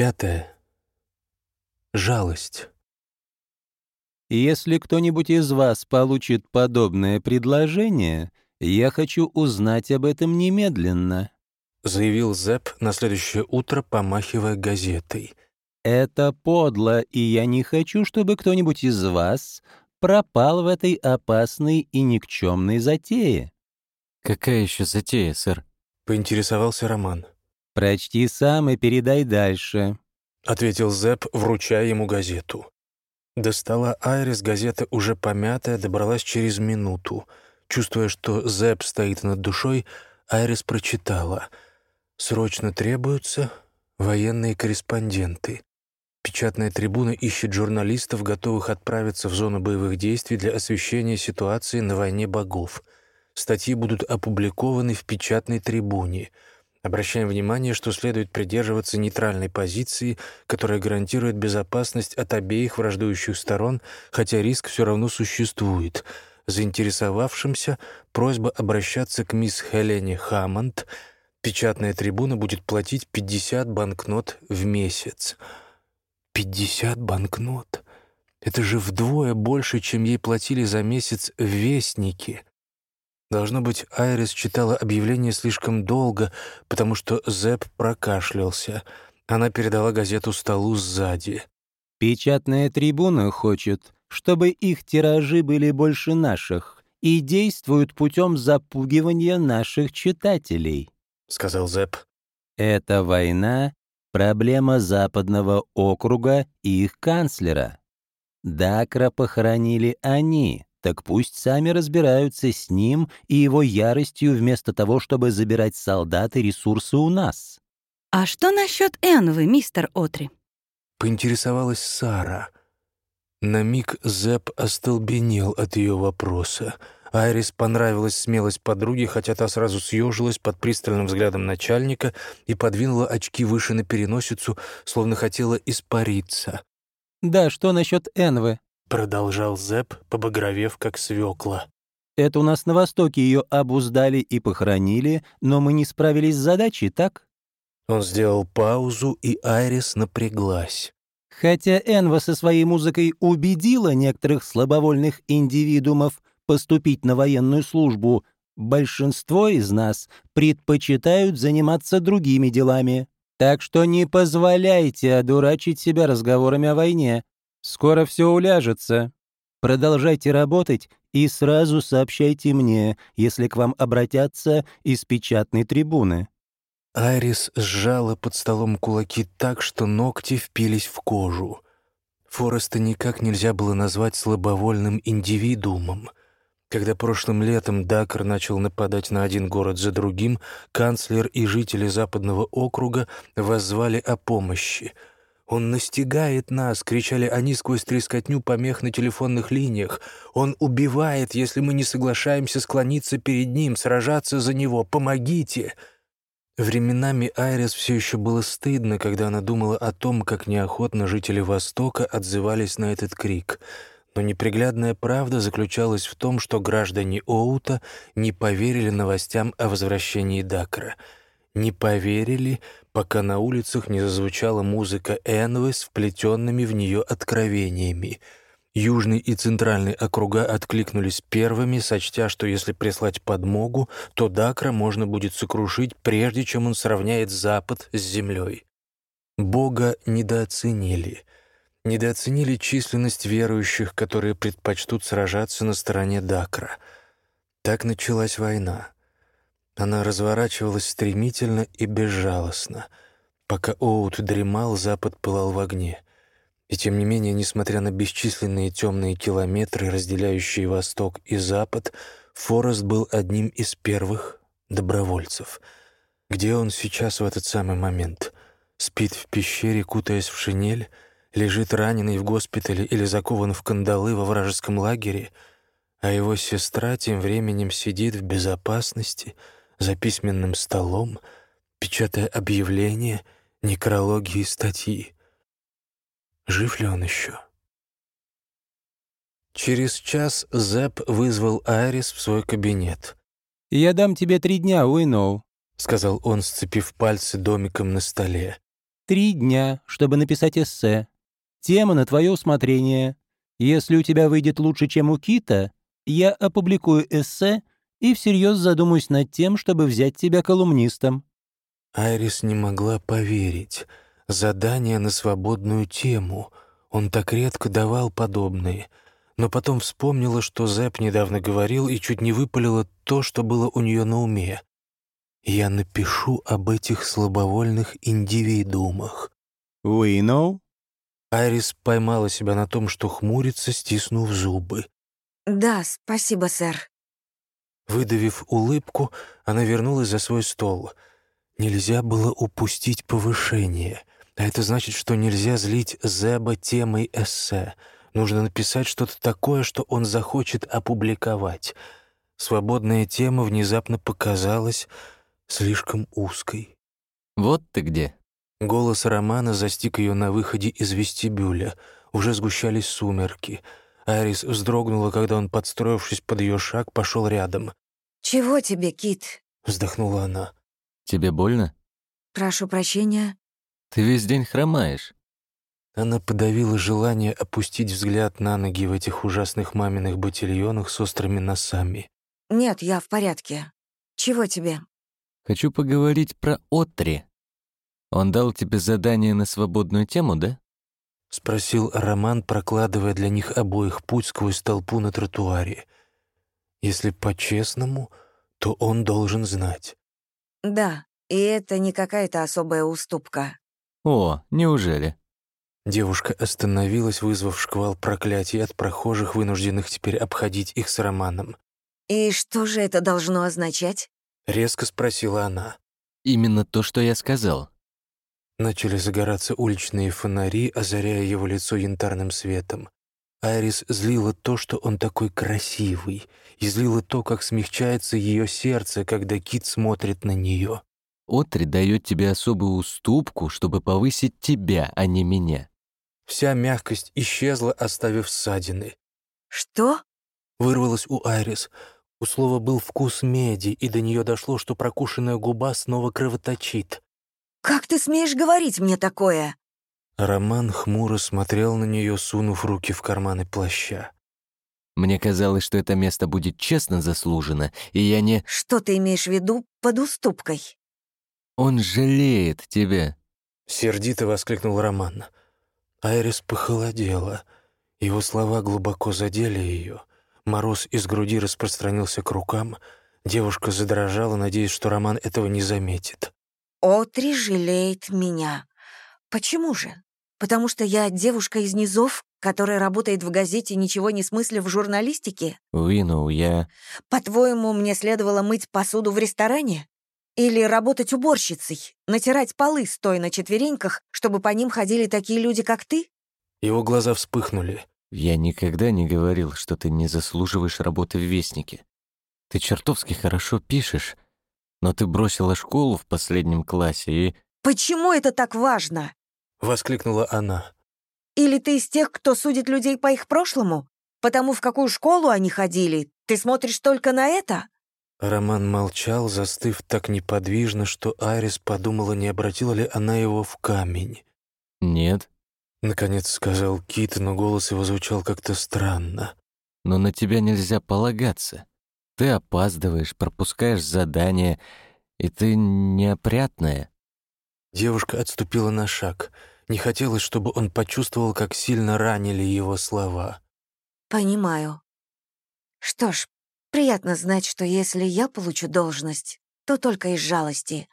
Пятое. Жалость. Если кто-нибудь из вас получит подобное предложение, я хочу узнать об этом немедленно», — заявил Зэп на следующее утро, помахивая газетой. «Это подло, и я не хочу, чтобы кто-нибудь из вас пропал в этой опасной и никчемной затее». «Какая еще затея, сэр?» — поинтересовался Роман. «Прочти сам и передай дальше», — ответил Зэп, вручая ему газету. Достала Айрис, газета уже помятая, добралась через минуту. Чувствуя, что Зэп стоит над душой, Айрис прочитала. «Срочно требуются военные корреспонденты. Печатная трибуна ищет журналистов, готовых отправиться в зону боевых действий для освещения ситуации на войне богов. Статьи будут опубликованы в печатной трибуне. Обращаем внимание, что следует придерживаться нейтральной позиции, которая гарантирует безопасность от обеих враждующих сторон, хотя риск все равно существует. Заинтересовавшимся просьба обращаться к мисс Хелене Хаммонд. Печатная трибуна будет платить 50 банкнот в месяц. 50 банкнот? Это же вдвое больше, чем ей платили за месяц в Вестнике. Должно быть, Айрис читала объявление слишком долго, потому что Зэп прокашлялся. Она передала газету столу сзади. «Печатная трибуна хочет, чтобы их тиражи были больше наших и действуют путем запугивания наших читателей», — сказал Зэп. «Это война — проблема Западного округа и их канцлера. Дакра похоронили они, так пусть сами разбираются с ним и его яростью вместо того, чтобы забирать солдат и ресурсы у нас. «А что насчет Энвы, мистер Отри?» Поинтересовалась Сара. На миг Зэп остолбенел от ее вопроса. Айрис понравилась смелость подруги, хотя та сразу съежилась под пристальным взглядом начальника и подвинула очки выше на переносицу, словно хотела испариться. «Да, что насчет Энвы?» Продолжал Зэп, побагровев как свекла. «Это у нас на Востоке ее обуздали и похоронили, но мы не справились с задачей, так?» Он сделал паузу, и Айрис напряглась. Хотя Энва со своей музыкой убедила некоторых слабовольных индивидуумов поступить на военную службу, большинство из нас предпочитают заниматься другими делами. Так что не позволяйте одурачить себя разговорами о войне. Скоро все уляжется. Продолжайте работать и сразу сообщайте мне, если к вам обратятся из печатной трибуны». Айрис сжала под столом кулаки так, что ногти впились в кожу. Фореста никак нельзя было назвать слабовольным индивидуумом. Когда прошлым летом Дакар начал нападать на один город за другим, канцлер и жители Западного округа воззвали о помощи — «Он настигает нас!» — кричали они сквозь трескотню помех на телефонных линиях. «Он убивает, если мы не соглашаемся склониться перед ним, сражаться за него! Помогите!» Временами Айрис все еще было стыдно, когда она думала о том, как неохотно жители Востока отзывались на этот крик. Но неприглядная правда заключалась в том, что граждане Оута не поверили новостям о возвращении Дакра — не поверили, пока на улицах не зазвучала музыка Энвы с вплетенными в нее откровениями. Южный и центральный округа откликнулись первыми, сочтя, что если прислать подмогу, то Дакра можно будет сокрушить, прежде чем он сравняет Запад с землей. Бога недооценили. Недооценили численность верующих, которые предпочтут сражаться на стороне Дакра. Так началась война. Она разворачивалась стремительно и безжалостно. Пока Оут дремал, запад пылал в огне. И тем не менее, несмотря на бесчисленные темные километры, разделяющие восток и запад, Форест был одним из первых добровольцев. Где он сейчас в этот самый момент? Спит в пещере, кутаясь в шинель? Лежит раненый в госпитале или закован в кандалы во вражеском лагере? А его сестра тем временем сидит в безопасности — за письменным столом, печатая объявления, некрологи и статьи. Жив ли он еще? Через час Зэп вызвал Айрис в свой кабинет. «Я дам тебе три дня, Уиноу», — сказал он, сцепив пальцы домиком на столе. три дня, чтобы написать эссе. Тема на твое усмотрение. Если у тебя выйдет лучше, чем у Кита, я опубликую эссе и всерьез задумаюсь над тем, чтобы взять тебя колумнистом». Айрис не могла поверить. Задание на свободную тему. Он так редко давал подобные. Но потом вспомнила, что Зэп недавно говорил и чуть не выпалила то, что было у нее на уме. «Я напишу об этих слабовольных индивидуумах». «We know?» Айрис поймала себя на том, что хмурится, стиснув зубы. «Да, спасибо, сэр». Выдавив улыбку, она вернулась за свой стол. Нельзя было упустить повышение. А это значит, что нельзя злить Зеба темой эссе. Нужно написать что-то такое, что он захочет опубликовать. Свободная тема внезапно показалась слишком узкой. «Вот ты где!» Голос Романа застиг ее на выходе из вестибюля. Уже сгущались сумерки. Арис вздрогнула, когда он, подстроившись под ее шаг, пошел рядом. «Чего тебе, Кит?» — вздохнула она. «Тебе больно? «Прошу прощения». Ты весь день хромаешь». Она подавила желание опустить взгляд на ноги в этих ужасных маминых ботильонах с острыми носами. «Нет, я в порядке. Чего тебе?» «Хочу поговорить про Отри. Он дал тебе задание на свободную тему, да?» — спросил Роман, прокладывая для них обоих путь сквозь толпу на тротуаре. «Если по-честному, то он должен знать». «Да, и это не какая-то особая уступка». «О, неужели?» Девушка остановилась, вызвав шквал проклятий от прохожих, вынужденных теперь обходить их с Романом. «И что же это должно означать?» — резко спросила она. «Именно то, что я сказал. Начали загораться уличные фонари, озаряя его лицо янтарным светом. Айрис злила то, что он такой красивый, и злила то, как смягчается ее сердце, когда Кит смотрит на нее. Отри дает тебе особую уступку, чтобы повысить тебя, а не меня. Вся мягкость исчезла, оставив ссадины. «Что?» — вырвалось у Айрис. У слова был вкус меди, и до нее дошло, что прокушенная губа снова кровоточит. «Как ты смеешь говорить мне такое?» Роман хмуро смотрел на нее, сунув руки в карманы плаща. Мне казалось, что это место будет честно заслужено, и я не... «Что ты имеешь в виду под уступкой?» Он жалеет тебя. Сердито воскликнул Роман. Айрис похолодела. Его слова глубоко задели ее. Мороз из груди распространился к рукам. Девушка задрожала, надеясь, что Роман этого не заметит. Отри жалеет меня. Почему же? Потому что я девушка из низов, которая работает в газете, ничего не смысля в журналистике? Уину, я... По-твоему, мне следовало мыть посуду в ресторане? Или работать уборщицей, натирать полы, стоя на четвереньках, чтобы по ним ходили такие люди, как ты? Его глаза вспыхнули. Я никогда не говорил, что ты не заслуживаешь работы в Вестнике. Ты чертовски хорошо пишешь, но ты бросила школу в последнем классе и... «Почему это так важно?» — воскликнула она. «Или ты из тех, кто судит людей по их прошлому? Потому в какую школу они ходили? Ты смотришь только на это?» Роман молчал, застыв так неподвижно, что Айрис подумала, не обратила ли она его в камень. «Нет». Наконец сказал Кит, но голос его звучал как-то странно. «Но на тебя нельзя полагаться. Ты опаздываешь, пропускаешь задания, и ты неопрятная». Девушка отступила на шаг. Не хотелось, чтобы он почувствовал, как сильно ранили его слова. «Понимаю. Что ж, приятно знать, что если я получу должность, то только из жалости.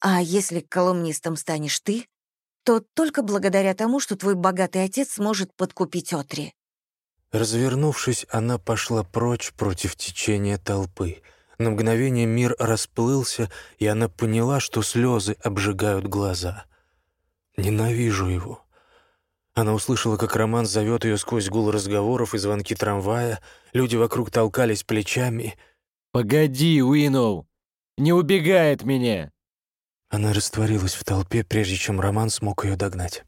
А если колумнистом станешь ты, то только благодаря тому, что твой богатый отец сможет подкупить Отри. Развернувшись, она пошла прочь против течения толпы. На мгновение мир расплылся, и она поняла, что слезы обжигают глаза. «Ненавижу его». Она услышала, как Роман зовет ее сквозь гул разговоров и звонки трамвая. Люди вокруг толкались плечами. «Погоди, Уиноу! Не убегай от меня!» Она растворилась в толпе, прежде чем Роман смог ее догнать.